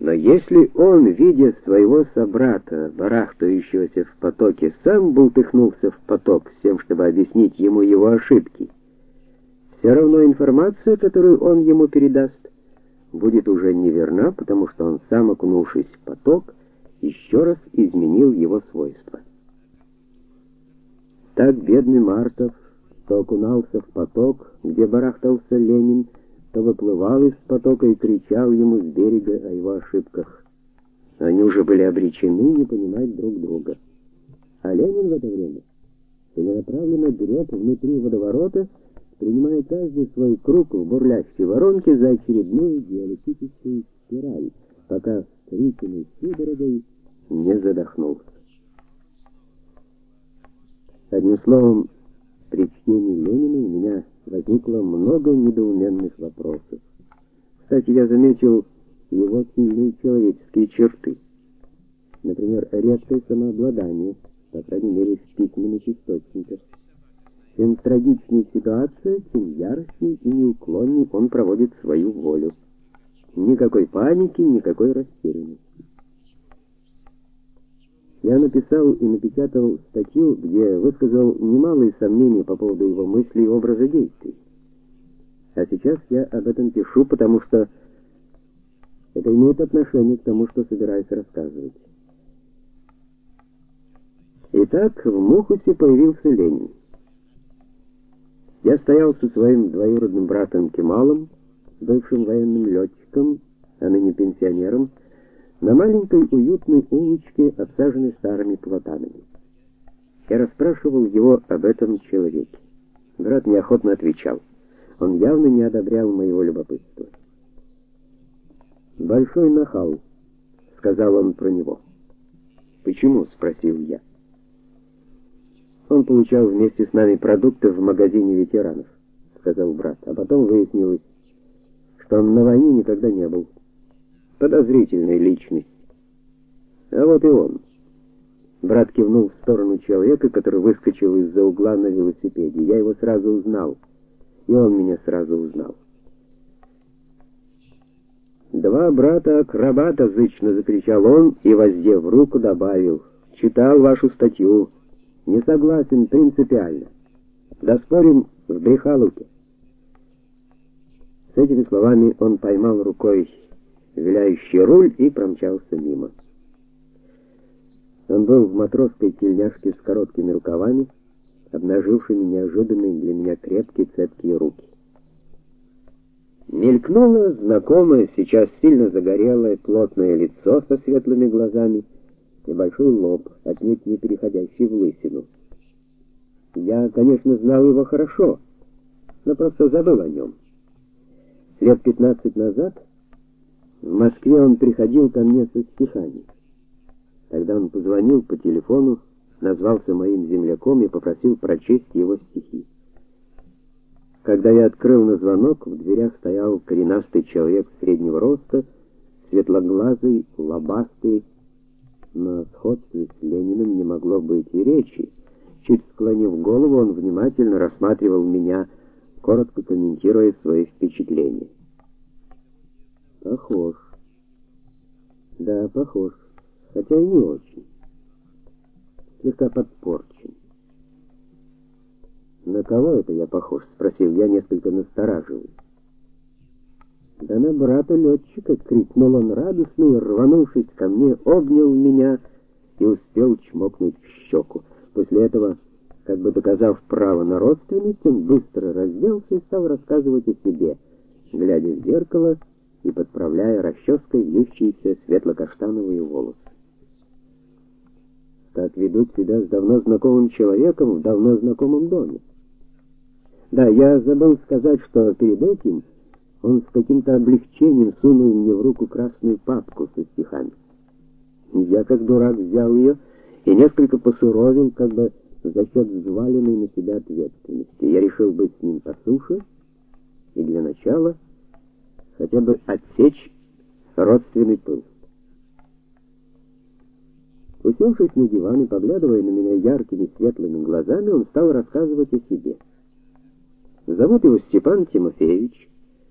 Но если он, видя своего собрата, барахтающегося в потоке, сам бултыхнулся в поток с тем, чтобы объяснить ему его ошибки, все равно информация, которую он ему передаст, будет уже неверна, потому что он сам окунувшись в поток, еще раз изменил его свойства. Так бедный Мартов то окунался в поток, где барахтался Ленин, то выплывал из потока и кричал ему с берега о его ошибках. Они уже были обречены не понимать друг друга. А Ленин в это время целенаправленно греб внутри водоворота, принимая каждый свой круг в бурлящей воронке за очередную диалектическую спираль, пока скрюченный судорогой не задохнулся. Одним словом, при чтении Ленина у меня возникло много недоуменных вопросов. Кстати, я заметил его сильные человеческие черты. Например, редкое самообладание, по крайней мере, в письменных источниках. Чем трагичнее ситуация, тем яростнее и неуклоннее он проводит свою волю. Никакой паники, никакой растерянности. Я написал и напечатал статью, где высказал немалые сомнения по поводу его мыслей и образа действий. А сейчас я об этом пишу, потому что это имеет отношение к тому, что собираюсь рассказывать. Итак, в Мухусе появился Ленин. Я стоял со своим двоюродным братом Кемалом, бывшим военным летчиком, а ныне пенсионером, на маленькой уютной улочке, обсаженной старыми платанами. Я расспрашивал его об этом человеке. Брат неохотно отвечал. Он явно не одобрял моего любопытства. Большой нахал, сказал он про него. Почему, спросил я. Он получал вместе с нами продукты в магазине ветеранов, сказал брат. А потом выяснилось, что он на войне никогда не был подозрительной личность. А вот и он. Брат кивнул в сторону человека, который выскочил из-за угла на велосипеде. Я его сразу узнал, и он меня сразу узнал. Два брата-акробата зычно закричал он и воздев руку добавил: "Читал вашу статью. Не согласен принципиально. Доспорим в Брехалуке". С этими словами он поймал рукой виляющий руль и промчался мимо. Он был в матросской тельняшке с короткими рукавами, обнажившими неожиданные для меня крепкие цепкие руки. Мелькнуло знакомое, сейчас сильно загорелое, плотное лицо со светлыми глазами и большой лоб, отнюдь не переходящий в лысину. Я, конечно, знал его хорошо, но просто забыл о нем. Лет пятнадцать назад в Москве он приходил ко мне со стихами. Тогда он позвонил по телефону, назвался моим земляком и попросил прочесть его стихи. Когда я открыл на звонок, в дверях стоял коренастый человек среднего роста, светлоглазый, лобастый, но о сходстве с Лениным не могло быть и речи. Чуть склонив голову, он внимательно рассматривал меня, коротко комментируя свои впечатления. Похож. Да, похож, хотя и не очень. Слегка подпорчен. На кого это я похож, спросил я, несколько настораживаясь. Да на брата летчика, крикнул он радостно и, рванувшись ко мне, обнял меня и успел чмокнуть в щеку. После этого, как бы доказав право на родственность, он быстро разделся и стал рассказывать о себе, глядя в зеркало и подправляя расческой вьющиеся светло-каштановые волосы. Так ведут себя с давно знакомым человеком в давно знакомом доме. Да, я забыл сказать, что перед этим он с каким-то облегчением сунул мне в руку красную папку со стихами. Я, как дурак, взял ее и несколько посуровил, как бы за счет взваленной на себя ответственности. Я решил быть с ним по суше, и для начала хотя бы отсечь родственный пыл. Усевшись на диван и поглядывая на меня яркими светлыми глазами, он стал рассказывать о себе. Зовут его Степан Тимофеевич.